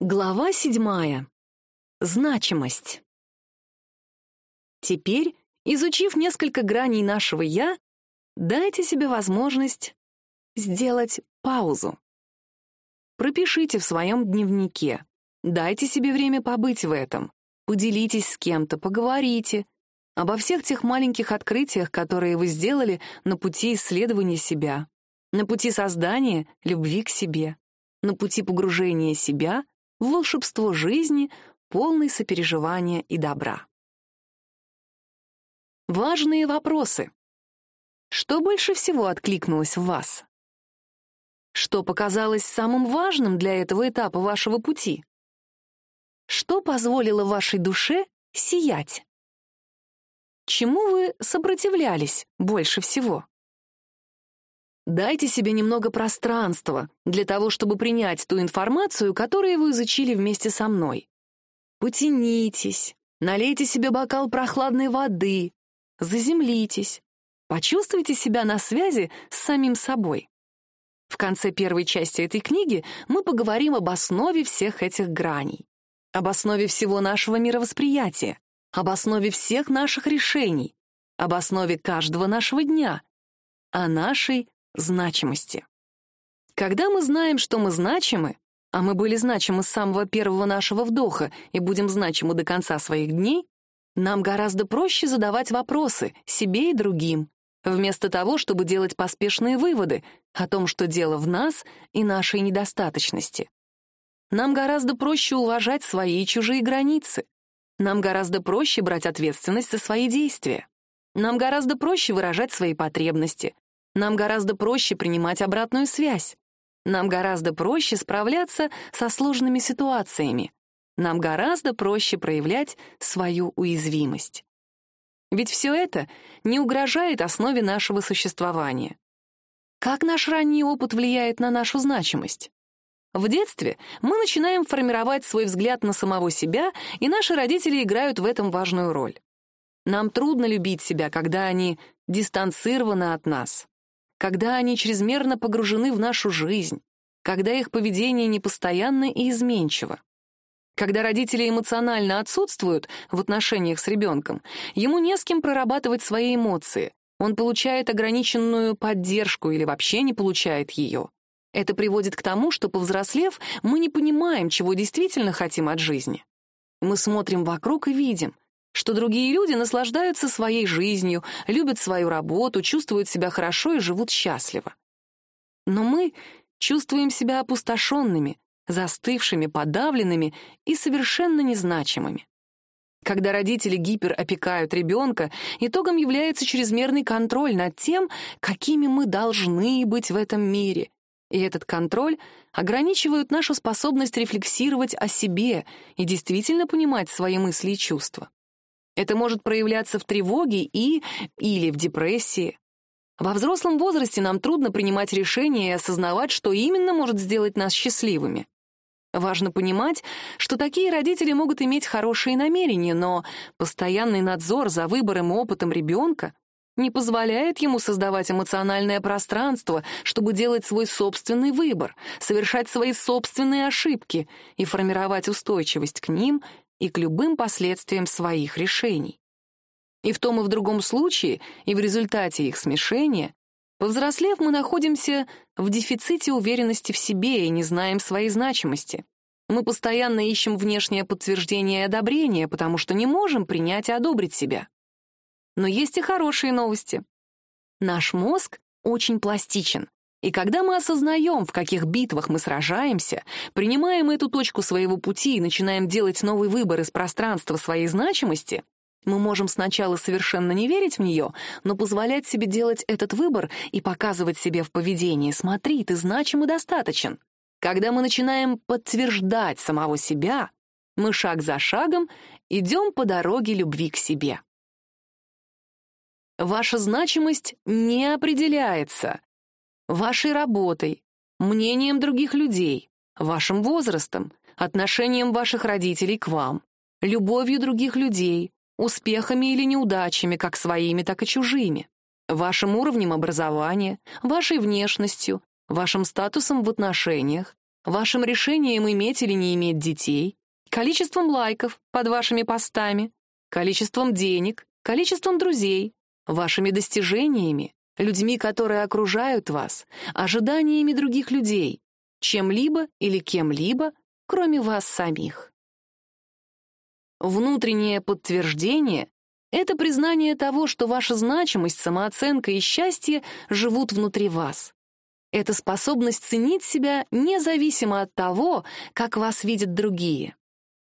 Глава седьмая. Значимость. Теперь, изучив несколько граней нашего «я», дайте себе возможность сделать паузу. Пропишите в своем дневнике. Дайте себе время побыть в этом. Поделитесь с кем-то, поговорите. Обо всех тех маленьких открытиях, которые вы сделали на пути исследования себя, на пути создания любви к себе, на пути погружения себя — волшебство жизни, полный сопереживания и добра. Важные вопросы. Что больше всего откликнулось в вас? Что показалось самым важным для этого этапа вашего пути? Что позволило вашей душе сиять? Чему вы сопротивлялись больше всего? Дайте себе немного пространства для того, чтобы принять ту информацию, которую вы изучили вместе со мной. Потянитесь, налейте себе бокал прохладной воды, заземлитесь, почувствуйте себя на связи с самим собой. В конце первой части этой книги мы поговорим об основе всех этих граней, об основе всего нашего мировосприятия, об основе всех наших решений, об основе каждого нашего дня, о нашей значимости. Когда мы знаем, что мы значимы, а мы были значимы с самого первого нашего вдоха и будем значимы до конца своих дней, нам гораздо проще задавать вопросы себе и другим, вместо того, чтобы делать поспешные выводы о том, что дело в нас и нашей недостаточности. Нам гораздо проще уважать свои и чужие границы. Нам гораздо проще брать ответственность за свои действия. Нам гораздо проще выражать свои потребности, нам гораздо проще принимать обратную связь. Нам гораздо проще справляться со сложными ситуациями. Нам гораздо проще проявлять свою уязвимость. Ведь все это не угрожает основе нашего существования. Как наш ранний опыт влияет на нашу значимость? В детстве мы начинаем формировать свой взгляд на самого себя, и наши родители играют в этом важную роль. Нам трудно любить себя, когда они дистанцированы от нас когда они чрезмерно погружены в нашу жизнь, когда их поведение непостоянно и изменчиво. Когда родители эмоционально отсутствуют в отношениях с ребенком, ему не с кем прорабатывать свои эмоции, он получает ограниченную поддержку или вообще не получает ее. Это приводит к тому, что, повзрослев, мы не понимаем, чего действительно хотим от жизни. Мы смотрим вокруг и видим — что другие люди наслаждаются своей жизнью, любят свою работу, чувствуют себя хорошо и живут счастливо. Но мы чувствуем себя опустошенными, застывшими, подавленными и совершенно незначимыми. Когда родители гиперопекают ребенка, итогом является чрезмерный контроль над тем, какими мы должны быть в этом мире. И этот контроль ограничивает нашу способность рефлексировать о себе и действительно понимать свои мысли и чувства. Это может проявляться в тревоге и или в депрессии. Во взрослом возрасте нам трудно принимать решения и осознавать, что именно может сделать нас счастливыми. Важно понимать, что такие родители могут иметь хорошие намерения, но постоянный надзор за выбором и опытом ребенка не позволяет ему создавать эмоциональное пространство, чтобы делать свой собственный выбор, совершать свои собственные ошибки и формировать устойчивость к ним и к любым последствиям своих решений. И в том и в другом случае, и в результате их смешения, повзрослев, мы находимся в дефиците уверенности в себе и не знаем своей значимости. Мы постоянно ищем внешнее подтверждение и одобрение, потому что не можем принять и одобрить себя. Но есть и хорошие новости. Наш мозг очень пластичен, и когда мы осознаем, в каких битвах мы сражаемся, принимаем эту точку своего пути и начинаем делать новый выбор из пространства своей значимости, мы можем сначала совершенно не верить в нее, но позволять себе делать этот выбор и показывать себе в поведении «смотри, ты значим и достаточен». Когда мы начинаем подтверждать самого себя, мы шаг за шагом идем по дороге любви к себе. Ваша значимость не определяется, вашей работой, мнением других людей, вашим возрастом, отношением ваших родителей к вам, любовью других людей, успехами или неудачами, как своими, так и чужими, вашим уровнем образования, вашей внешностью, вашим статусом в отношениях, вашим решением иметь или не иметь детей, количеством лайков под вашими постами, количеством денег, количеством друзей, вашими достижениями, людьми, которые окружают вас, ожиданиями других людей, чем-либо или кем-либо, кроме вас самих. Внутреннее подтверждение — это признание того, что ваша значимость, самооценка и счастье живут внутри вас. Это способность ценить себя независимо от того, как вас видят другие.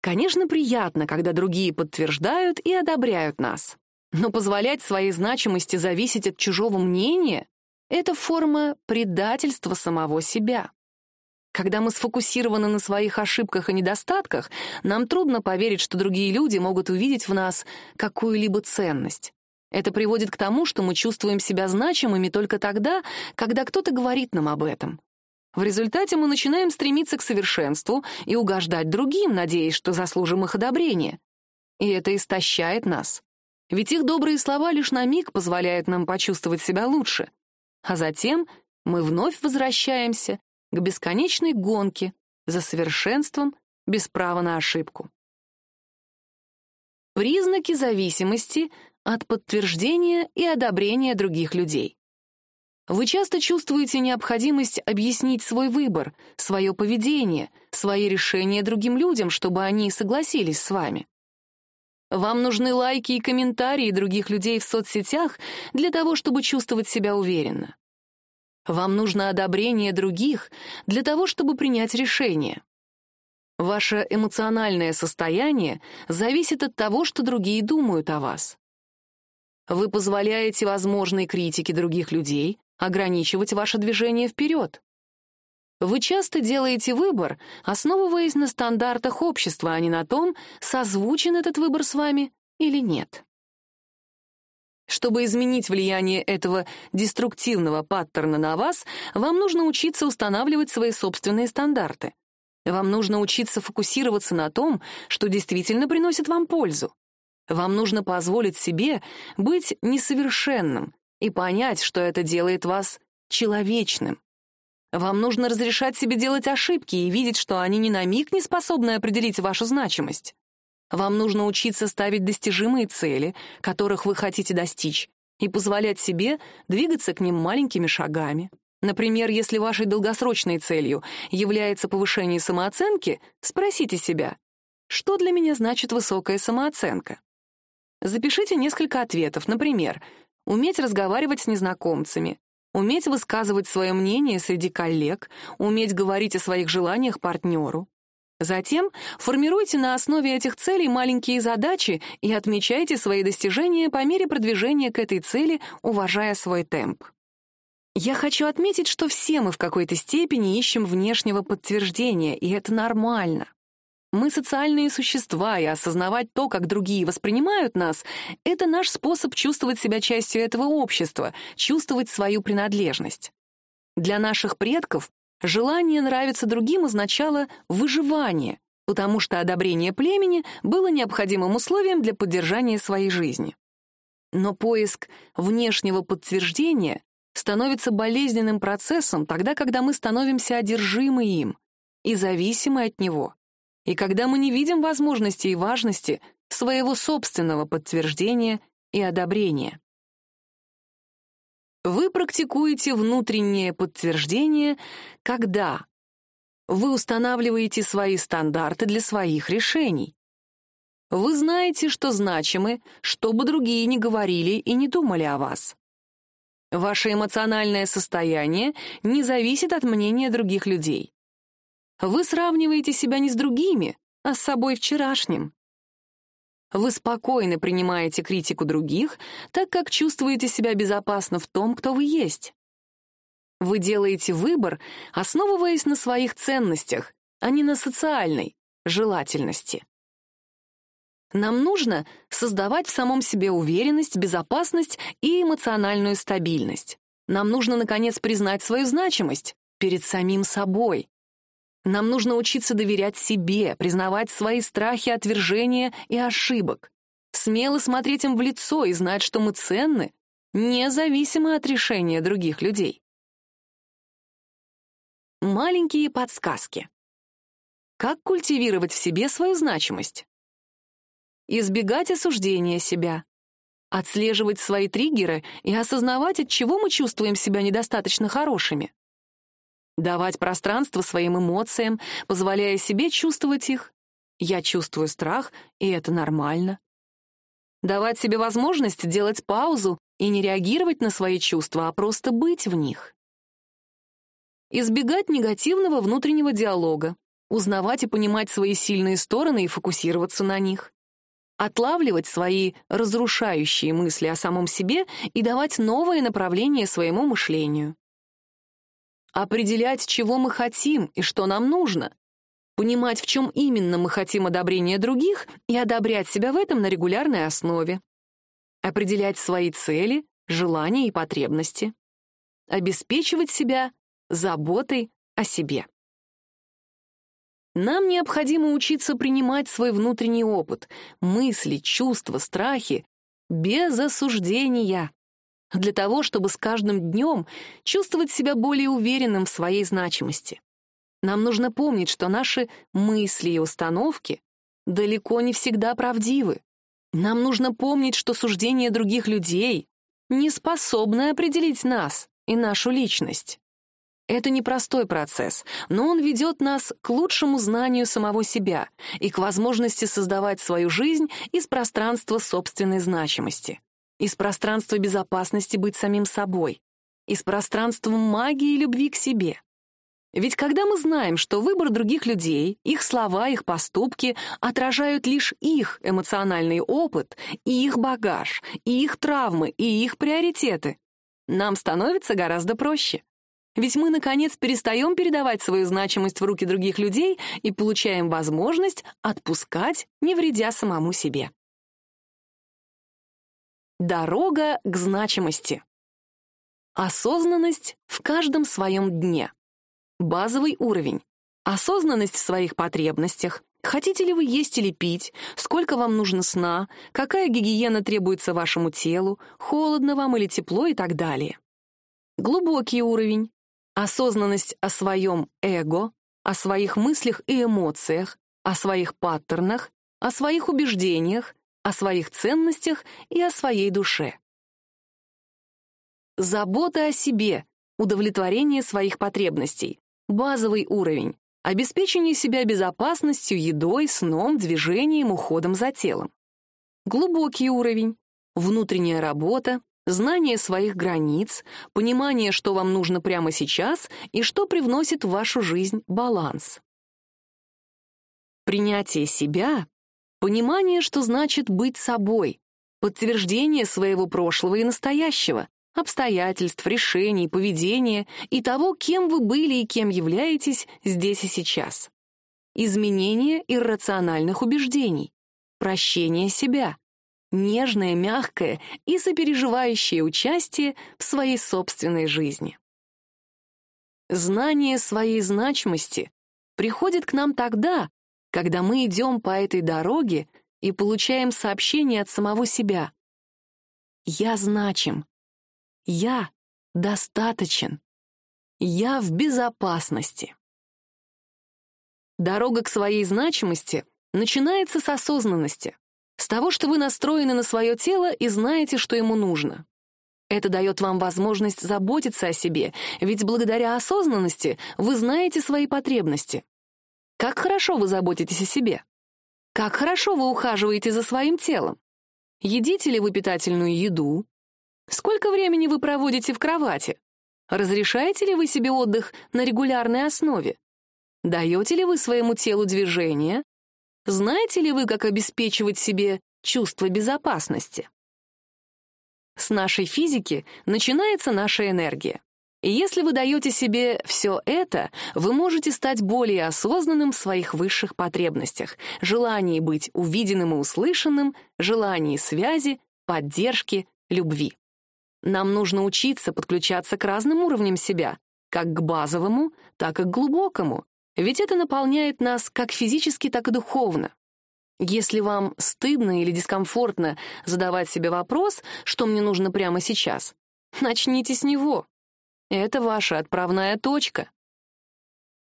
Конечно, приятно, когда другие подтверждают и одобряют нас. Но позволять своей значимости зависеть от чужого мнения — это форма предательства самого себя. Когда мы сфокусированы на своих ошибках и недостатках, нам трудно поверить, что другие люди могут увидеть в нас какую-либо ценность. Это приводит к тому, что мы чувствуем себя значимыми только тогда, когда кто-то говорит нам об этом. В результате мы начинаем стремиться к совершенству и угождать другим, надеясь, что заслужим их одобрение. И это истощает нас. Ведь их добрые слова лишь на миг позволяют нам почувствовать себя лучше. А затем мы вновь возвращаемся к бесконечной гонке за совершенством без права на ошибку. Признаки зависимости от подтверждения и одобрения других людей. Вы часто чувствуете необходимость объяснить свой выбор, свое поведение, свои решения другим людям, чтобы они согласились с вами. Вам нужны лайки и комментарии других людей в соцсетях для того, чтобы чувствовать себя уверенно. Вам нужно одобрение других для того, чтобы принять решение. Ваше эмоциональное состояние зависит от того, что другие думают о вас. Вы позволяете возможной критике других людей ограничивать ваше движение вперед. Вы часто делаете выбор, основываясь на стандартах общества, а не на том, созвучен этот выбор с вами или нет. Чтобы изменить влияние этого деструктивного паттерна на вас, вам нужно учиться устанавливать свои собственные стандарты. Вам нужно учиться фокусироваться на том, что действительно приносит вам пользу. Вам нужно позволить себе быть несовершенным и понять, что это делает вас человечным. Вам нужно разрешать себе делать ошибки и видеть, что они ни на миг не способны определить вашу значимость. Вам нужно учиться ставить достижимые цели, которых вы хотите достичь, и позволять себе двигаться к ним маленькими шагами. Например, если вашей долгосрочной целью является повышение самооценки, спросите себя, что для меня значит высокая самооценка? Запишите несколько ответов, например, уметь разговаривать с незнакомцами, уметь высказывать свое мнение среди коллег, уметь говорить о своих желаниях партнеру. Затем формируйте на основе этих целей маленькие задачи и отмечайте свои достижения по мере продвижения к этой цели, уважая свой темп. Я хочу отметить, что все мы в какой-то степени ищем внешнего подтверждения, и это нормально. Мы социальные существа, и осознавать то, как другие воспринимают нас, это наш способ чувствовать себя частью этого общества, чувствовать свою принадлежность. Для наших предков желание нравиться другим означало выживание, потому что одобрение племени было необходимым условием для поддержания своей жизни. Но поиск внешнего подтверждения становится болезненным процессом тогда, когда мы становимся одержимы им и зависимы от него и когда мы не видим возможности и важности своего собственного подтверждения и одобрения. Вы практикуете внутреннее подтверждение, когда вы устанавливаете свои стандарты для своих решений. Вы знаете, что значимы, что бы другие не говорили и не думали о вас. Ваше эмоциональное состояние не зависит от мнения других людей. Вы сравниваете себя не с другими, а с собой вчерашним. Вы спокойно принимаете критику других, так как чувствуете себя безопасно в том, кто вы есть. Вы делаете выбор, основываясь на своих ценностях, а не на социальной желательности. Нам нужно создавать в самом себе уверенность, безопасность и эмоциональную стабильность. Нам нужно, наконец, признать свою значимость перед самим собой. Нам нужно учиться доверять себе, признавать свои страхи отвержения и ошибок, смело смотреть им в лицо и знать, что мы ценны, независимо от решения других людей. Маленькие подсказки. Как культивировать в себе свою значимость? Избегать осуждения себя. Отслеживать свои триггеры и осознавать, от чего мы чувствуем себя недостаточно хорошими. Давать пространство своим эмоциям, позволяя себе чувствовать их. Я чувствую страх, и это нормально. Давать себе возможность делать паузу и не реагировать на свои чувства, а просто быть в них. Избегать негативного внутреннего диалога, узнавать и понимать свои сильные стороны и фокусироваться на них. Отлавливать свои разрушающие мысли о самом себе и давать новое направление своему мышлению. Определять, чего мы хотим и что нам нужно. Понимать, в чем именно мы хотим одобрения других и одобрять себя в этом на регулярной основе. Определять свои цели, желания и потребности. Обеспечивать себя заботой о себе. Нам необходимо учиться принимать свой внутренний опыт, мысли, чувства, страхи без осуждения, для того, чтобы с каждым днем чувствовать себя более уверенным в своей значимости. Нам нужно помнить, что наши мысли и установки далеко не всегда правдивы. Нам нужно помнить, что суждения других людей не способны определить нас и нашу личность. Это непростой процесс, но он ведет нас к лучшему знанию самого себя и к возможности создавать свою жизнь из пространства собственной значимости, из пространства безопасности быть самим собой, из пространства магии и любви к себе. Ведь когда мы знаем, что выбор других людей, их слова, их поступки отражают лишь их эмоциональный опыт и их багаж, и их травмы, и их приоритеты, нам становится гораздо проще. Ведь мы, наконец, перестаем передавать свою значимость в руки других людей и получаем возможность отпускать, не вредя самому себе. Дорога к значимости. Осознанность в каждом своем дне. Базовый уровень. Осознанность в своих потребностях. Хотите ли вы есть или пить? Сколько вам нужно сна? Какая гигиена требуется вашему телу? Холодно вам или тепло и так далее. Глубокий уровень осознанность о своем эго, о своих мыслях и эмоциях, о своих паттернах, о своих убеждениях, о своих ценностях и о своей душе. Забота о себе, удовлетворение своих потребностей, базовый уровень, обеспечение себя безопасностью, едой, сном, движением, уходом за телом. Глубокий уровень, внутренняя работа, знание своих границ, понимание, что вам нужно прямо сейчас и что привносит в вашу жизнь баланс. Принятие себя — понимание, что значит быть собой, подтверждение своего прошлого и настоящего, обстоятельств, решений, поведения и того, кем вы были и кем являетесь здесь и сейчас. Изменение иррациональных убеждений, прощение себя — нежное, мягкое и сопереживающее участие в своей собственной жизни. Знание своей значимости приходит к нам тогда, когда мы идем по этой дороге и получаем сообщение от самого себя. «Я значим. Я достаточен. Я в безопасности». Дорога к своей значимости начинается с осознанности, с того, что вы настроены на свое тело и знаете, что ему нужно. Это дает вам возможность заботиться о себе, ведь благодаря осознанности вы знаете свои потребности. Как хорошо вы заботитесь о себе? Как хорошо вы ухаживаете за своим телом? Едите ли вы питательную еду? Сколько времени вы проводите в кровати? Разрешаете ли вы себе отдых на регулярной основе? Даете ли вы своему телу движение? Знаете ли вы, как обеспечивать себе чувство безопасности? С нашей физики начинается наша энергия. Если вы даете себе все это, вы можете стать более осознанным в своих высших потребностях, желании быть увиденным и услышанным, желании связи, поддержки, любви. Нам нужно учиться подключаться к разным уровням себя, как к базовому, так и к глубокому, ведь это наполняет нас как физически, так и духовно. Если вам стыдно или дискомфортно задавать себе вопрос, что мне нужно прямо сейчас, начните с него. Это ваша отправная точка.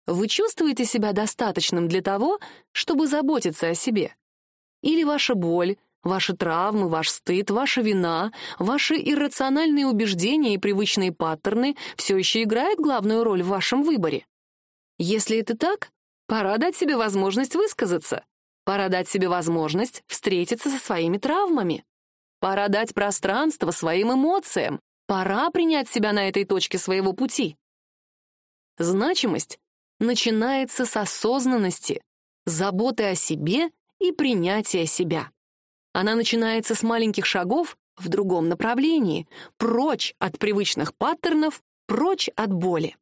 Вы чувствуете себя достаточным для того, чтобы заботиться о себе? Или ваша боль, ваши травмы, ваш стыд, ваша вина, ваши иррациональные убеждения и привычные паттерны все еще играют главную роль в вашем выборе? Если это так, пора дать себе возможность высказаться. Пора дать себе возможность встретиться со своими травмами. Пора дать пространство своим эмоциям. Пора принять себя на этой точке своего пути. Значимость начинается с осознанности, заботы о себе и принятия себя. Она начинается с маленьких шагов в другом направлении, прочь от привычных паттернов, прочь от боли.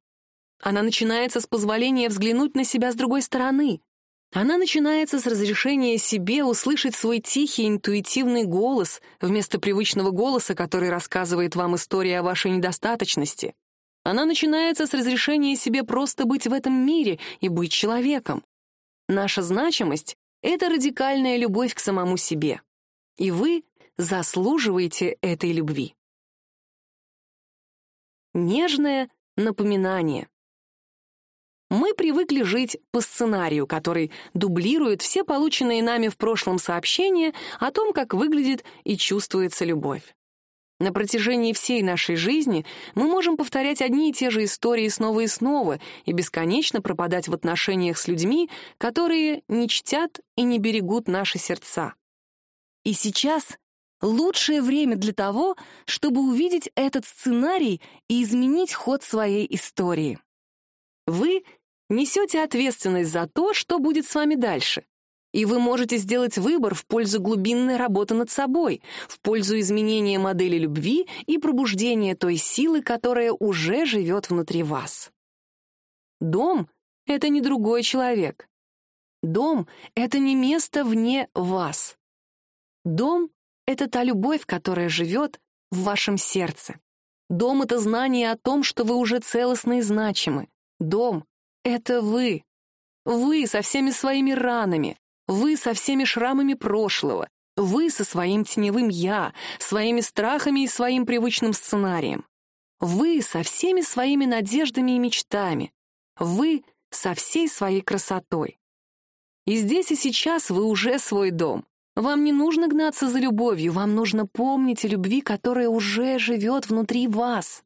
Она начинается с позволения взглянуть на себя с другой стороны. Она начинается с разрешения себе услышать свой тихий интуитивный голос вместо привычного голоса, который рассказывает вам историю о вашей недостаточности. Она начинается с разрешения себе просто быть в этом мире и быть человеком. Наша значимость — это радикальная любовь к самому себе. И вы заслуживаете этой любви. Нежное напоминание. Мы привыкли жить по сценарию, который дублирует все полученные нами в прошлом сообщения о том, как выглядит и чувствуется любовь. На протяжении всей нашей жизни мы можем повторять одни и те же истории снова и снова и бесконечно пропадать в отношениях с людьми, которые не чтят и не берегут наши сердца. И сейчас лучшее время для того, чтобы увидеть этот сценарий и изменить ход своей истории. Вы несете ответственность за то, что будет с вами дальше. И вы можете сделать выбор в пользу глубинной работы над собой, в пользу изменения модели любви и пробуждения той силы, которая уже живет внутри вас. Дом — это не другой человек. Дом — это не место вне вас. Дом — это та любовь, которая живет в вашем сердце. Дом — это знание о том, что вы уже целостны и значимы. Дом — это вы. Вы со всеми своими ранами, вы со всеми шрамами прошлого, вы со своим теневым «я», своими страхами и своим привычным сценарием. Вы со всеми своими надеждами и мечтами. Вы со всей своей красотой. И здесь и сейчас вы уже свой дом. Вам не нужно гнаться за любовью, вам нужно помнить о любви, которая уже живет внутри вас.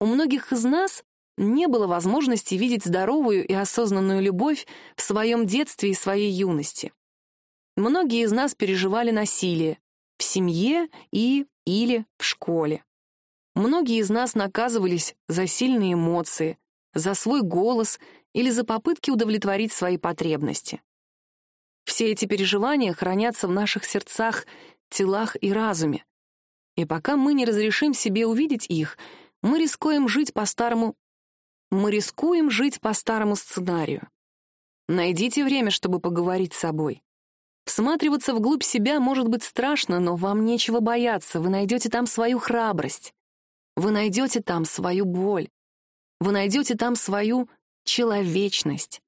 У многих из нас не было возможности видеть здоровую и осознанную любовь в своем детстве и своей юности. Многие из нас переживали насилие в семье и или в школе. Многие из нас наказывались за сильные эмоции, за свой голос или за попытки удовлетворить свои потребности. Все эти переживания хранятся в наших сердцах, телах и разуме. И пока мы не разрешим себе увидеть их, мы рискуем жить по старому мы рискуем жить по старому сценарию. Найдите время, чтобы поговорить с собой. Всматриваться вглубь себя может быть страшно, но вам нечего бояться, вы найдете там свою храбрость. Вы найдете там свою боль. Вы найдете там свою человечность.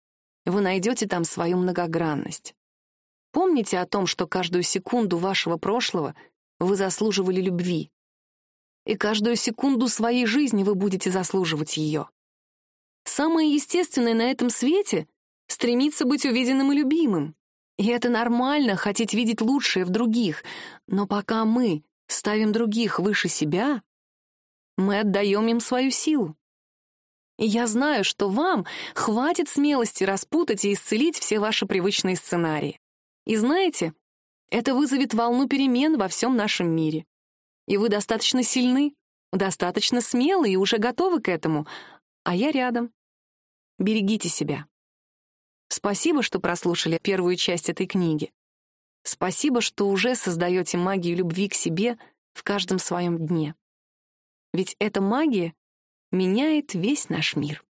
Вы найдете там свою многогранность. Помните о том, что каждую секунду вашего прошлого вы заслуживали любви. И каждую секунду своей жизни вы будете заслуживать ее. Самое естественное на этом свете — стремиться быть увиденным и любимым. И это нормально, хотеть видеть лучшее в других. Но пока мы ставим других выше себя, мы отдаем им свою силу. И я знаю, что вам хватит смелости распутать и исцелить все ваши привычные сценарии. И знаете, это вызовет волну перемен во всем нашем мире. И вы достаточно сильны, достаточно смелы и уже готовы к этому, а я рядом. Берегите себя. Спасибо, что прослушали первую часть этой книги. Спасибо, что уже создаете магию любви к себе в каждом своем дне. Ведь эта магия меняет весь наш мир.